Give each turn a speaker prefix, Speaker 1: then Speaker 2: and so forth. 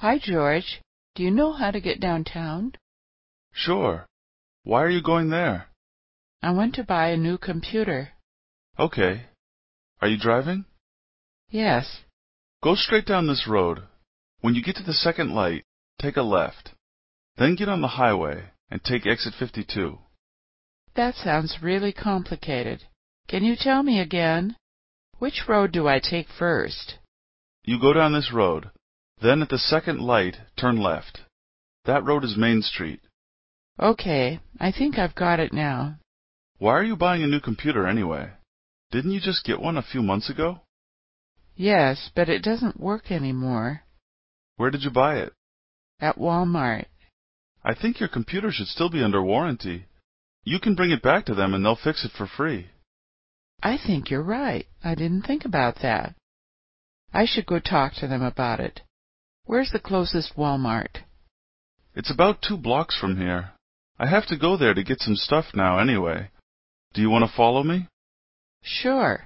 Speaker 1: Hi, George. Do you know how to get downtown?
Speaker 2: Sure. Why are you going there?
Speaker 1: I want to buy a new computer.
Speaker 2: Okay. Are you driving?
Speaker 1: Yes.
Speaker 2: Go straight down this road. When you get to the second light, take a left. Then get on the highway and take exit 52.
Speaker 1: That sounds really complicated. Can you tell me again? Which road do I take first?
Speaker 2: You go down this road, then at the second light turn left. That road is Main Street."
Speaker 1: "Okay, I think I've got it now."
Speaker 2: "Why are you buying a new computer, anyway? Didn't you just get one a few months ago?"
Speaker 1: "Yes, but it doesn't work any more."
Speaker 2: "Where did you buy it?"
Speaker 1: "At Walmart."
Speaker 2: "I think your computer should still be under warranty. You can bring it back to them and they'll fix it for free."
Speaker 1: "I think you're right. I didn't think about that. I should go talk to them about it. Where's the closest Walmart?
Speaker 2: It's about two blocks from here. I have to go there to get some stuff now, anyway. Do you want to follow me?
Speaker 1: Sure.